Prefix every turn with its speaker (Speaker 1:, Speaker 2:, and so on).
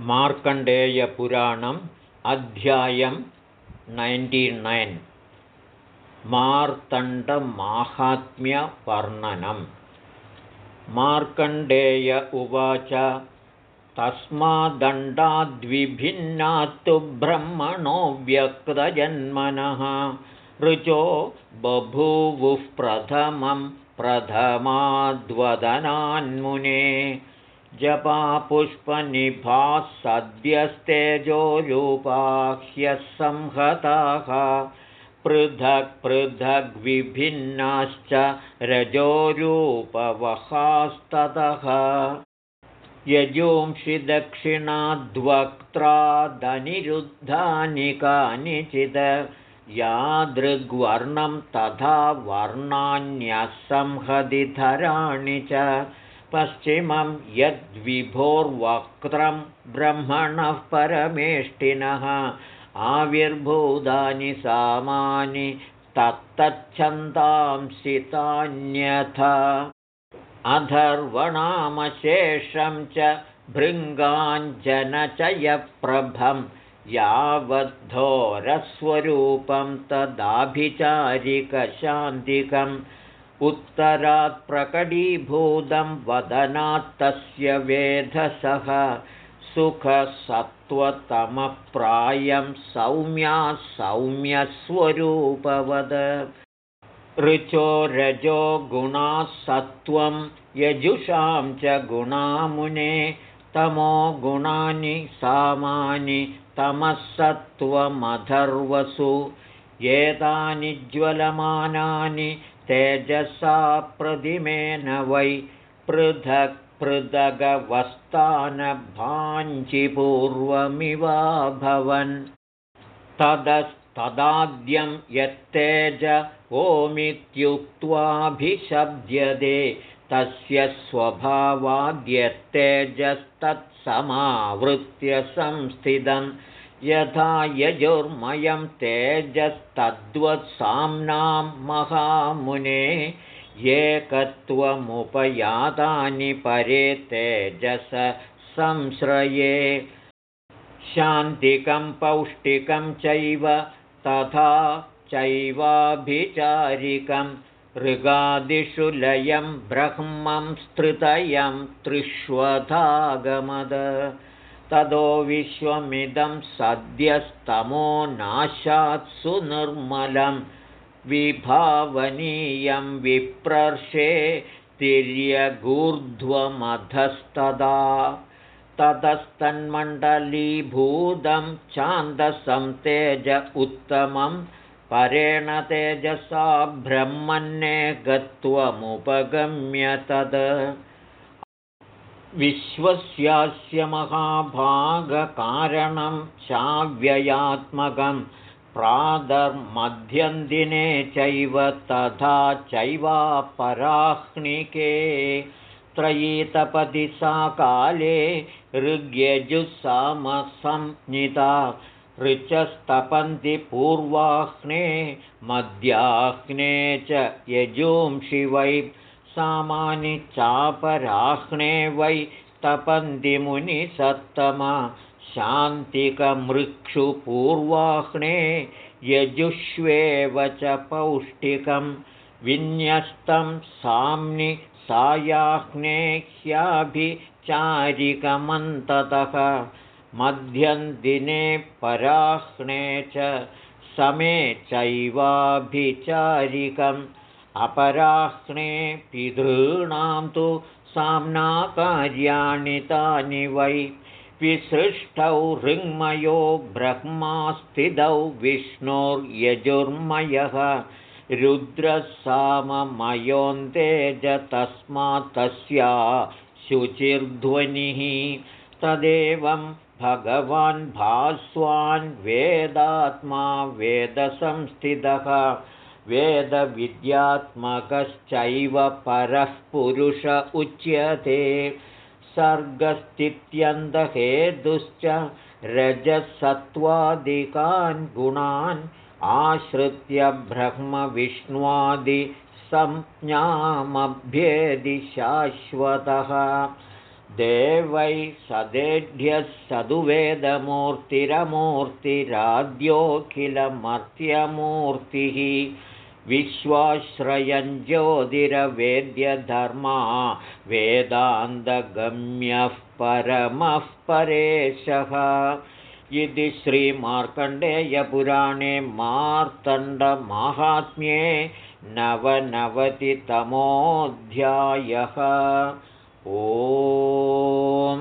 Speaker 1: मार्कण्डेयपुराणम् अध्यायं नैन्टिनैन्। मार्तण्डमाहात्म्यवर्णनं मार्कण्डेय उवाच तस्मादण्डाद्विभिन्नात्तु ब्रह्मणो व्यक्तजन्मनः। ऋचो बभूवुः प्रथमं प्रथमाद्वदनान्मुने जपापुष्पनिभाः सद्यस्तेजोरूपाह्यः संहताः पृथक् पृथग्विभिन्नाश्च रजोरूपवहास्ततः। यजूंषि दक्षिणाद्वक्त्रादनिरुद्धानि कानिचित् यादृग्वर्णं तथा वर्णान्यसंहतिधराणि च पश्चिमं यद्विभोर्वक्त्रं ब्रह्मणः परमेष्टिनः। आविर्भूतानि सामानि तत्तच्छन्दांसितान्यथ अधर्वणामशेषं च भृङ्गाञ्जनचयप्रभं यावद्धोरस्वरूपं तदाभिचारिकशान्तिकम् उत्तरात् प्रकटीभूतं वदनात्तस्य वेधसः सुखसत्त्वतमप्रायं सौम्या सौम्यस्वरूपवद। ऋचो रजो गुणाः सत्त्वं यजुषां च गुणामुने तमो गुणानि सामानि तमःसत्त्वमधर्वसु एतानि ज्वलमानानि तेजसा प्रतिमेन वै पृथक् पृथगवस्थानभाञ्चिपूर्वमिवाभवन्। ततस्तदाद्यं यत्तेज ओमित्युक्त्वाभिशब्द्यते तस्य स्वभावाद्यत्तेजस्तत्समावृत्य संस्थितम् यथा यजुर्मयं तेजस्तद्वत्साम्नां महामुने एकत्वमुपयातानि परे तेजस संश्रये। शान्तिकं पौष्टिकं चैव तथा चैवाभिचारिकं ऋगादिषु लयं ब्रह्मं स्त्रितयं त्रिष्वथागमद ततो विश्वमिदं सद्यस्तमो नाशात् सुनिर्मलं विभावनीयं विप्रर्षे तिर्यगूर्ध्वमधस्तदा। ततस्तन्मण्डलीभूतं छान्दसं तेज उत्तमं। परेण तेजसा ब्रह्मन्ने गत्वमुपगम्य तद् विश्वस्यास्य महाभागकारणं चाव्ययात्मकं प्रादर्मध्यन्दिने चैव तथा चैवापराह्निके त्रयीतपदि सा काले ऋग्यजुस्सामसंज्ञिता ऋचस्तपन्ति पूर्वाह्ने मध्याह्ने च यजूंषि वै सामानि चापराह्णे वै तपन्दिमुनिसत्तमा शान्तिकमृक्षुपूर्वाह्णे यजुष्वेव च पौष्टिकं विन्यस्तं साम्नि सायाह्ने ह्याभिचारिकमन्ततः। मध्यन्दिने पराह्णे च समे चैवाभिचारिकम् अपराह्णे पितॄणां तु साम्नाकार्याणि तानि वै विसृष्टौ ऋङ्मयो ब्रह्मास्थितौ विष्णोर्यजुर्मयः रुद्रसाममयोन्तेज तस्मात् तस्या शुचिर्ध्वनिः तदेवं भगवान् भास्वान् वेदात्मा वेदसंस्थितः वेदविद्यात्मकश्चैव परः पुरुष उच्यते। सर्गस्थित्यन्तहेतुश्च रजसत्त्वादिकान् गुणान् आश्रित्य ब्रह्मविष्ण्वादिसंज्ञामभ्येदि शाश्वतः देवै सदेढ्यः सदुवेदमूर्तिरमूर्तिराद्योऽखिलमर्त्यमूर्तिः। विश्वाश्रयं ज्योतिरवेद्यधर्मा वेदान्तगम्यः परमः परेशः। इति श्रीमार्कण्डेयपुराणे मार्तण्डमाहात्म्ये नवनवतितमोऽध्यायः। ओ